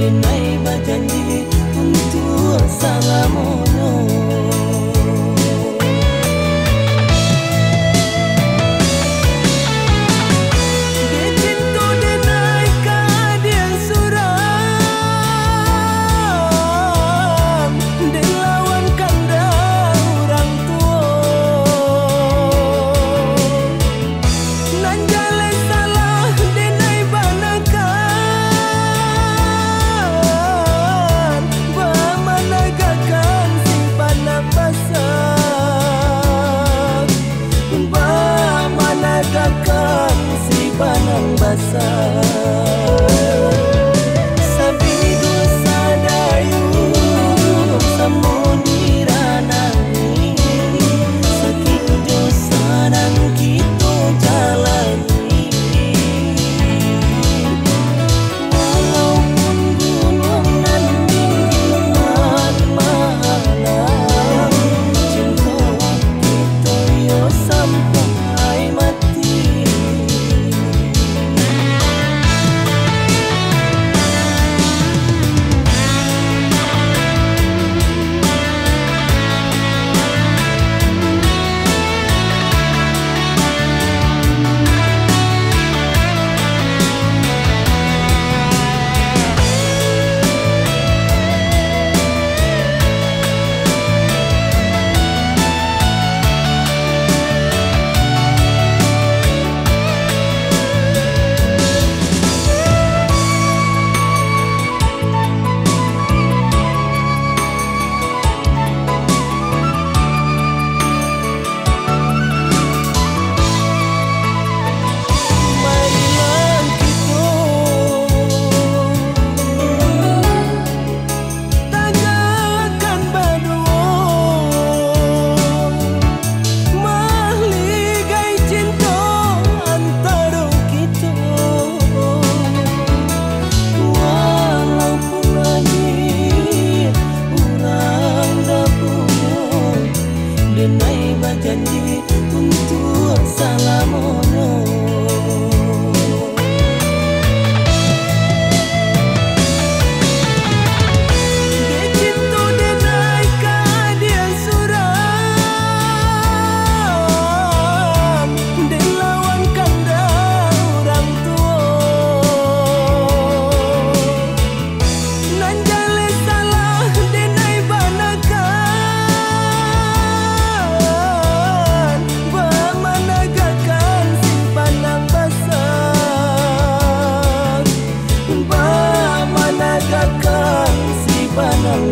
Kenai badannya untuk sangamu rasa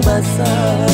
白色。